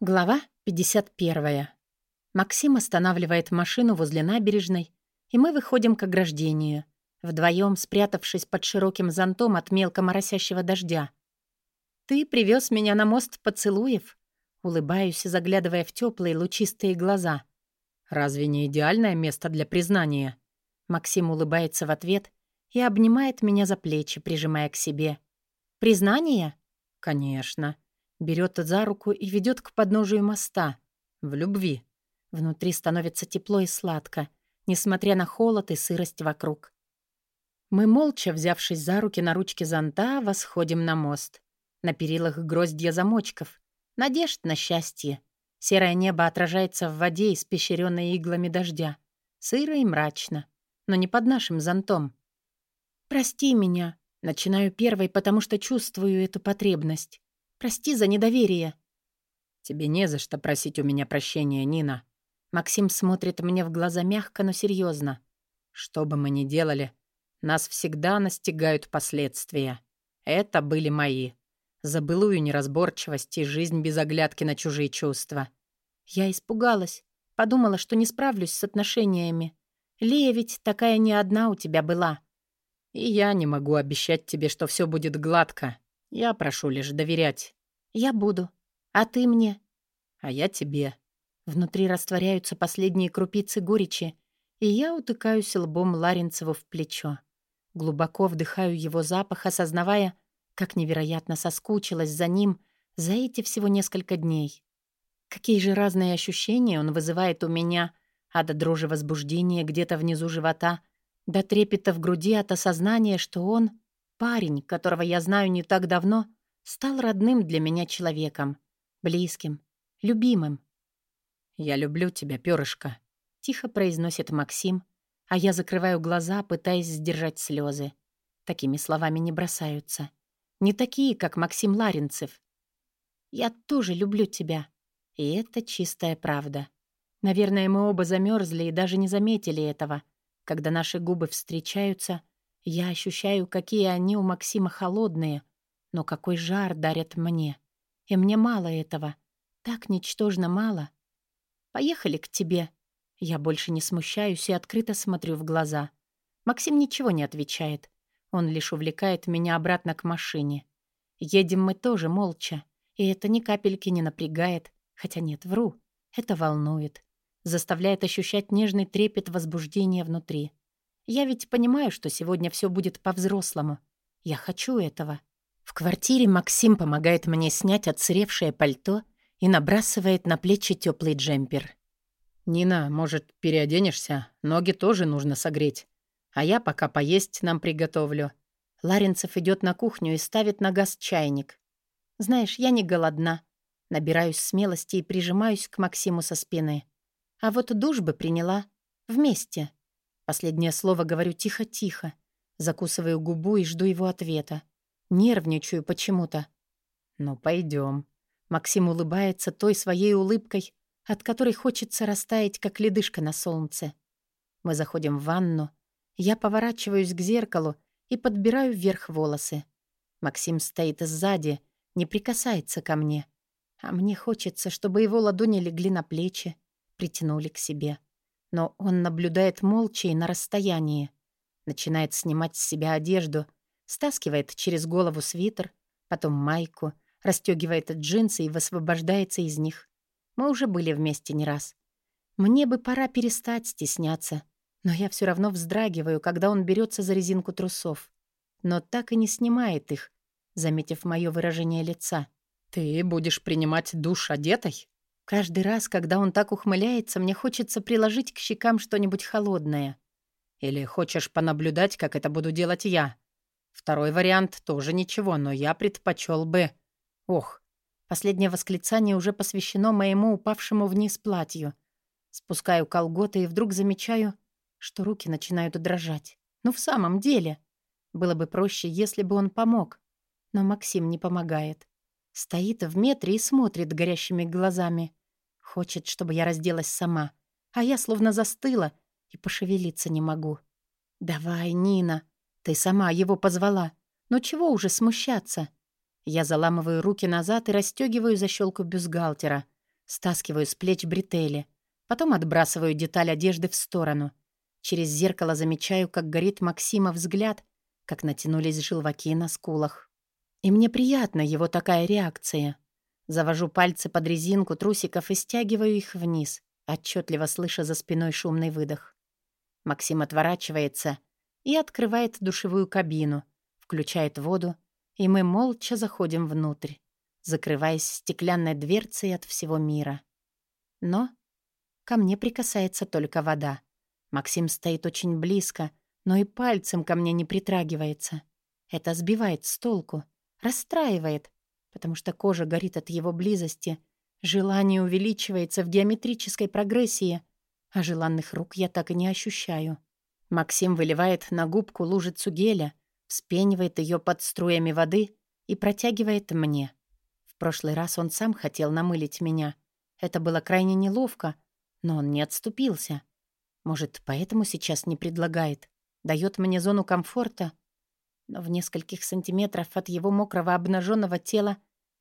Глава 51. Максим останавливает машину возле набережной, и мы выходим к ограждению, вдвоем спрятавшись под широким зонтом от мелко моросящего дождя. «Ты привез меня на мост поцелуев?» Улыбаюсь, заглядывая в теплые лучистые глаза. «Разве не идеальное место для признания?» Максим улыбается в ответ и обнимает меня за плечи, прижимая к себе. «Признание?» «Конечно». Берет за руку и ведет к подножию моста. В любви. Внутри становится тепло и сладко, несмотря на холод и сырость вокруг. Мы молча, взявшись за руки на ручке зонта, восходим на мост. На перилах гроздья замочков. Надежд на счастье. Серое небо отражается в воде, испещренной иглами дождя. Сыро и мрачно. Но не под нашим зонтом. «Прости меня», Начинаю первой, потому что чувствую эту потребность. Прости за недоверие». «Тебе не за что просить у меня прощения, Нина». Максим смотрит мне в глаза мягко, но серьезно. «Что бы мы ни делали, нас всегда настигают последствия. Это были мои. За былую неразборчивость и жизнь без оглядки на чужие чувства». Я испугалась. Подумала, что не справлюсь с отношениями. Лия ведь такая не одна у тебя была. И я не могу обещать тебе, что все будет гладко. Я прошу лишь доверять. Я буду. А ты мне? А я тебе. Внутри растворяются последние крупицы горечи, и я утыкаюсь лбом Ларинцеву в плечо. Глубоко вдыхаю его запах, осознавая, как невероятно соскучилась за ним за эти всего несколько дней. Какие же разные ощущения он вызывает у меня, а до дрожи возбуждения где-то внизу живота, до трепета в груди от осознания, что он Парень, которого я знаю не так давно, стал родным для меня человеком, близким, любимым. «Я люблю тебя, перышко», — тихо произносит Максим, а я закрываю глаза, пытаясь сдержать слезы. Такими словами не бросаются. Не такие, как Максим Ларинцев. «Я тоже люблю тебя», и это чистая правда. Наверное, мы оба замерзли и даже не заметили этого, когда наши губы встречаются, я ощущаю, какие они у Максима холодные, но какой жар дарят мне. И мне мало этого. Так ничтожно мало. Поехали к тебе. Я больше не смущаюсь и открыто смотрю в глаза. Максим ничего не отвечает. Он лишь увлекает меня обратно к машине. Едем мы тоже молча, и это ни капельки не напрягает, хотя нет, вру. Это волнует, заставляет ощущать нежный трепет возбуждения внутри. Я ведь понимаю, что сегодня все будет по-взрослому. Я хочу этого. В квартире Максим помогает мне снять отсыревшее пальто и набрасывает на плечи теплый джемпер. «Нина, может, переоденешься? Ноги тоже нужно согреть. А я пока поесть нам приготовлю». Ларинцев идет на кухню и ставит на газ чайник. «Знаешь, я не голодна». Набираюсь смелости и прижимаюсь к Максиму со спины. А вот душ бы приняла. Вместе. Последнее слово говорю тихо-тихо. Закусываю губу и жду его ответа. Нервничаю почему-то. «Ну, пойдем. Максим улыбается той своей улыбкой, от которой хочется растаять, как ледышка на солнце. Мы заходим в ванну. Я поворачиваюсь к зеркалу и подбираю вверх волосы. Максим стоит сзади, не прикасается ко мне. А мне хочется, чтобы его ладони легли на плечи, притянули к себе. Но он наблюдает молча и на расстоянии. Начинает снимать с себя одежду, стаскивает через голову свитер, потом майку, расстегивает джинсы и высвобождается из них. Мы уже были вместе не раз. Мне бы пора перестать стесняться, но я все равно вздрагиваю, когда он берется за резинку трусов. Но так и не снимает их, заметив мое выражение лица. «Ты будешь принимать душ одетой?» Каждый раз, когда он так ухмыляется, мне хочется приложить к щекам что-нибудь холодное. Или хочешь понаблюдать, как это буду делать я? Второй вариант тоже ничего, но я предпочел бы... Ох, последнее восклицание уже посвящено моему упавшему вниз платью. Спускаю колготы и вдруг замечаю, что руки начинают дрожать. Ну, в самом деле. Было бы проще, если бы он помог. Но Максим не помогает. Стоит в метре и смотрит горящими глазами. Хочет, чтобы я разделась сама. А я словно застыла и пошевелиться не могу. «Давай, Нина, ты сама его позвала. Но чего уже смущаться?» Я заламываю руки назад и расстегиваю защелку бюстгальтера, Стаскиваю с плеч бретели. Потом отбрасываю деталь одежды в сторону. Через зеркало замечаю, как горит Максима взгляд, как натянулись желваки на скулах. И мне приятна его такая реакция. Завожу пальцы под резинку трусиков и стягиваю их вниз, отчетливо слыша за спиной шумный выдох. Максим отворачивается и открывает душевую кабину, включает воду, и мы молча заходим внутрь, закрываясь стеклянной дверцей от всего мира. Но ко мне прикасается только вода. Максим стоит очень близко, но и пальцем ко мне не притрагивается. Это сбивает с толку, расстраивает, потому что кожа горит от его близости, желание увеличивается в геометрической прогрессии, а желанных рук я так и не ощущаю. Максим выливает на губку лужицу геля, вспенивает ее под струями воды и протягивает мне. В прошлый раз он сам хотел намылить меня. Это было крайне неловко, но он не отступился. Может, поэтому сейчас не предлагает. Дает мне зону комфорта. Но в нескольких сантиметров от его мокрого обнаженного тела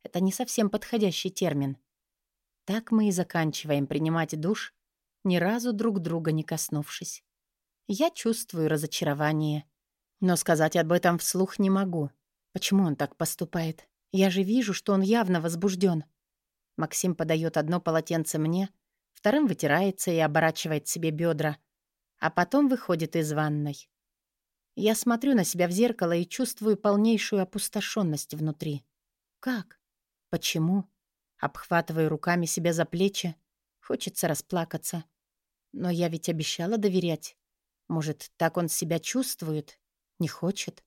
это не совсем подходящий термин. Так мы и заканчиваем принимать душ, ни разу друг друга не коснувшись. Я чувствую разочарование. Но сказать об этом вслух не могу. Почему он так поступает? Я же вижу, что он явно возбужден. Максим подает одно полотенце мне, вторым вытирается и оборачивает себе бедра, а потом выходит из ванной. Я смотрю на себя в зеркало и чувствую полнейшую опустошенность внутри. Как? Почему? Обхватываю руками себя за плечи. Хочется расплакаться. Но я ведь обещала доверять. Может, так он себя чувствует? Не хочет?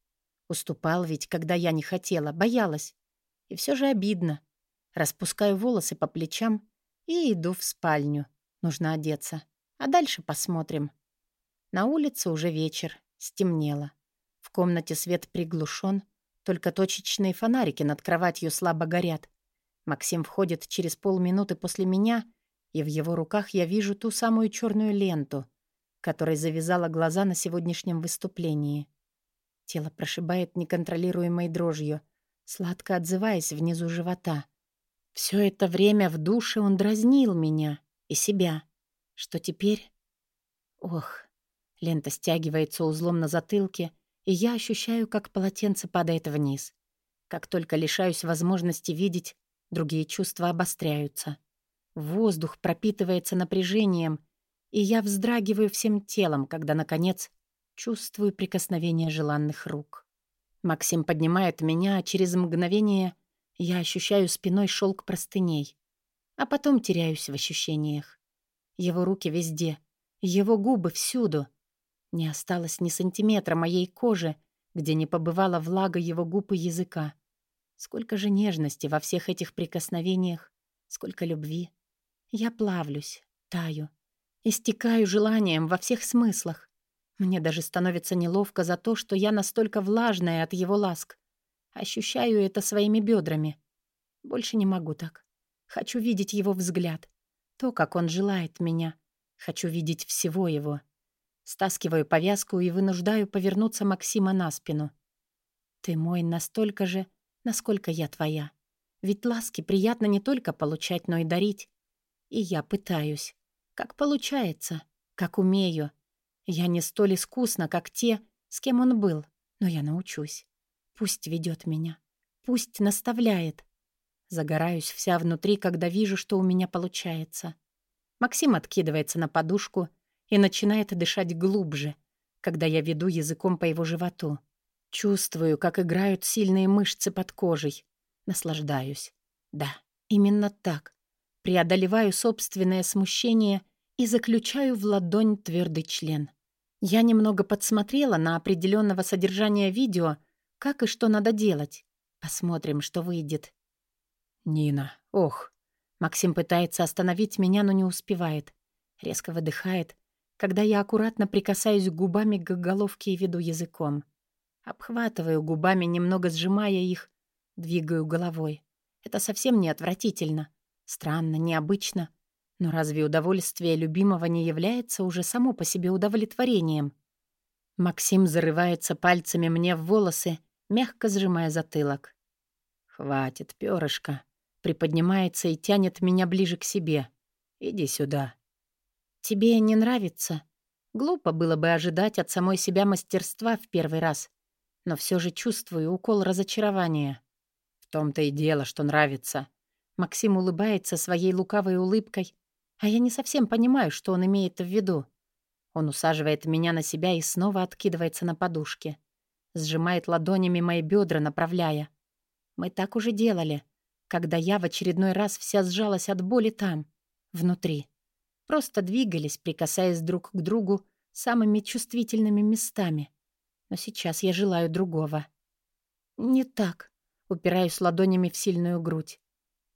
Уступал ведь, когда я не хотела, боялась. И все же обидно. Распускаю волосы по плечам и иду в спальню. Нужно одеться. А дальше посмотрим. На улице уже вечер. Стемнело. В комнате свет приглушен, только точечные фонарики над кроватью слабо горят. Максим входит через полминуты после меня, и в его руках я вижу ту самую черную ленту, которой завязала глаза на сегодняшнем выступлении. Тело прошибает неконтролируемой дрожью, сладко отзываясь внизу живота. Все это время в душе он дразнил меня и себя. Что теперь? Ох, лента стягивается узлом на затылке, и я ощущаю, как полотенце падает вниз. Как только лишаюсь возможности видеть, другие чувства обостряются. Воздух пропитывается напряжением, и я вздрагиваю всем телом, когда, наконец, чувствую прикосновение желанных рук. Максим поднимает меня, а через мгновение я ощущаю спиной шелк простыней, а потом теряюсь в ощущениях. Его руки везде, его губы всюду. Не осталось ни сантиметра моей кожи, где не побывала влага его губ и языка. Сколько же нежности во всех этих прикосновениях, сколько любви. Я плавлюсь, таю, истекаю желанием во всех смыслах. Мне даже становится неловко за то, что я настолько влажная от его ласк. Ощущаю это своими бедрами. Больше не могу так. Хочу видеть его взгляд. То, как он желает меня. Хочу видеть всего его. Стаскиваю повязку и вынуждаю повернуться Максима на спину. Ты мой настолько же, насколько я твоя. Ведь ласки приятно не только получать, но и дарить. И я пытаюсь. Как получается, как умею. Я не столь искусна, как те, с кем он был, но я научусь. Пусть ведет меня, пусть наставляет. Загораюсь вся внутри, когда вижу, что у меня получается. Максим откидывается на подушку и начинает дышать глубже, когда я веду языком по его животу. Чувствую, как играют сильные мышцы под кожей. Наслаждаюсь. Да, именно так преодолеваю собственное смущение и заключаю в ладонь твердый член. Я немного подсмотрела на определенного содержания видео, как и что надо делать. Посмотрим, что выйдет. «Нина, ох!» Максим пытается остановить меня, но не успевает. Резко выдыхает, когда я аккуратно прикасаюсь губами к головке и веду языком. Обхватываю губами, немного сжимая их, двигаю головой. Это совсем не отвратительно. Странно, необычно. Но разве удовольствие любимого не является уже само по себе удовлетворением? Максим зарывается пальцами мне в волосы, мягко сжимая затылок. «Хватит, перышко. приподнимается и тянет меня ближе к себе. «Иди сюда». «Тебе не нравится?» Глупо было бы ожидать от самой себя мастерства в первый раз. Но все же чувствую укол разочарования. В том-то и дело, что нравится. Максим улыбается своей лукавой улыбкой, а я не совсем понимаю, что он имеет в виду. Он усаживает меня на себя и снова откидывается на подушке. Сжимает ладонями мои бедра, направляя. Мы так уже делали, когда я в очередной раз вся сжалась от боли там, внутри. Просто двигались, прикасаясь друг к другу самыми чувствительными местами. Но сейчас я желаю другого. Не так. Упираюсь ладонями в сильную грудь.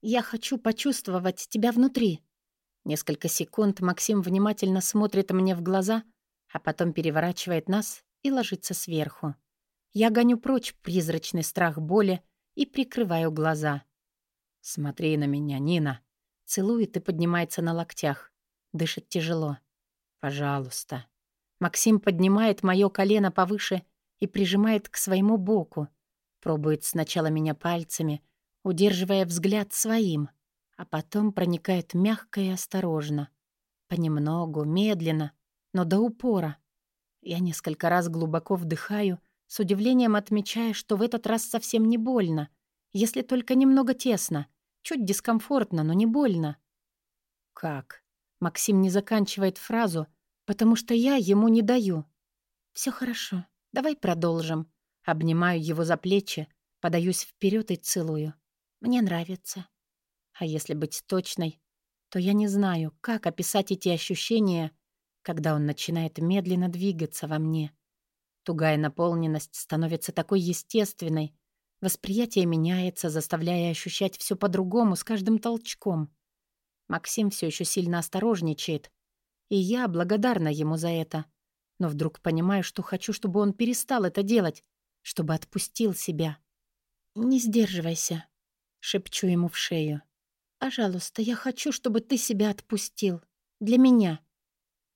Я хочу почувствовать тебя внутри. Несколько секунд Максим внимательно смотрит мне в глаза, а потом переворачивает нас и ложится сверху. Я гоню прочь призрачный страх боли и прикрываю глаза. «Смотри на меня, Нина!» Целует и поднимается на локтях. Дышит тяжело. «Пожалуйста». Максим поднимает мое колено повыше и прижимает к своему боку. Пробует сначала меня пальцами, удерживая взгляд своим — а потом проникает мягко и осторожно. Понемногу, медленно, но до упора. Я несколько раз глубоко вдыхаю, с удивлением отмечая, что в этот раз совсем не больно, если только немного тесно, чуть дискомфортно, но не больно. «Как?» Максим не заканчивает фразу, потому что я ему не даю. «Все хорошо, давай продолжим». Обнимаю его за плечи, подаюсь вперед и целую. «Мне нравится». А если быть точной, то я не знаю, как описать эти ощущения, когда он начинает медленно двигаться во мне. Тугая наполненность становится такой естественной, восприятие меняется, заставляя ощущать все по-другому с каждым толчком. Максим все еще сильно осторожничает, и я благодарна ему за это. Но вдруг понимаю, что хочу, чтобы он перестал это делать, чтобы отпустил себя. «Не сдерживайся», — шепчу ему в шею. Пожалуйста, я хочу, чтобы ты себя отпустил. Для меня.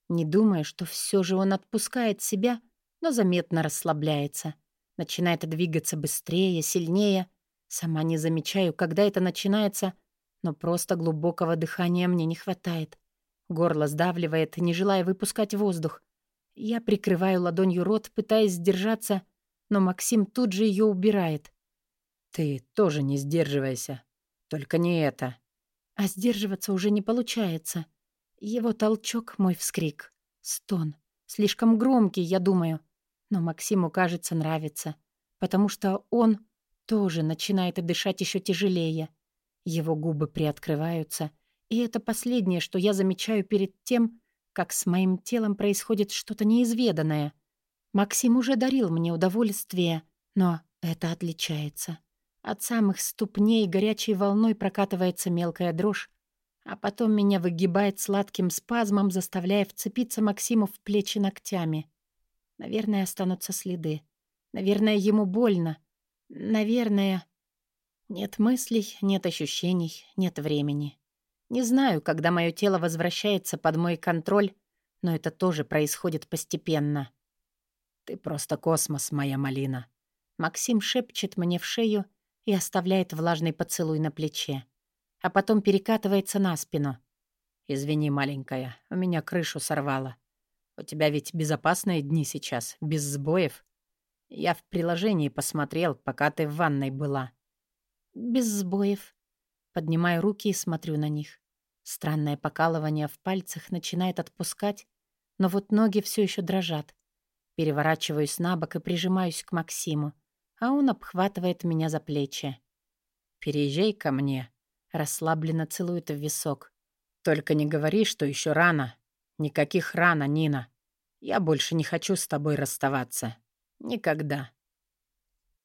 Не думая, что все же он отпускает себя, но заметно расслабляется. Начинает двигаться быстрее, сильнее. Сама не замечаю, когда это начинается, но просто глубокого дыхания мне не хватает. Горло сдавливает, не желая выпускать воздух. Я прикрываю ладонью рот, пытаясь сдержаться, но Максим тут же ее убирает. «Ты тоже не сдерживайся. Только не это. А сдерживаться уже не получается. Его толчок — мой вскрик. Стон. Слишком громкий, я думаю. Но Максиму, кажется, нравится. Потому что он тоже начинает дышать еще тяжелее. Его губы приоткрываются. И это последнее, что я замечаю перед тем, как с моим телом происходит что-то неизведанное. Максим уже дарил мне удовольствие, но это отличается. От самых ступней горячей волной прокатывается мелкая дрожь, а потом меня выгибает сладким спазмом, заставляя вцепиться Максиму в плечи ногтями. Наверное, останутся следы. Наверное, ему больно. Наверное... Нет мыслей, нет ощущений, нет времени. Не знаю, когда мое тело возвращается под мой контроль, но это тоже происходит постепенно. «Ты просто космос, моя малина». Максим шепчет мне в шею, и оставляет влажный поцелуй на плече, а потом перекатывается на спину. «Извини, маленькая, у меня крышу сорвало. У тебя ведь безопасные дни сейчас, без сбоев. Я в приложении посмотрел, пока ты в ванной была». «Без сбоев». Поднимаю руки и смотрю на них. Странное покалывание в пальцах начинает отпускать, но вот ноги все еще дрожат. Переворачиваюсь на бок и прижимаюсь к Максиму а он обхватывает меня за плечи. «Переезжай ко мне», — расслабленно целует в висок. «Только не говори, что еще рано. Никаких рано, Нина. Я больше не хочу с тобой расставаться. Никогда».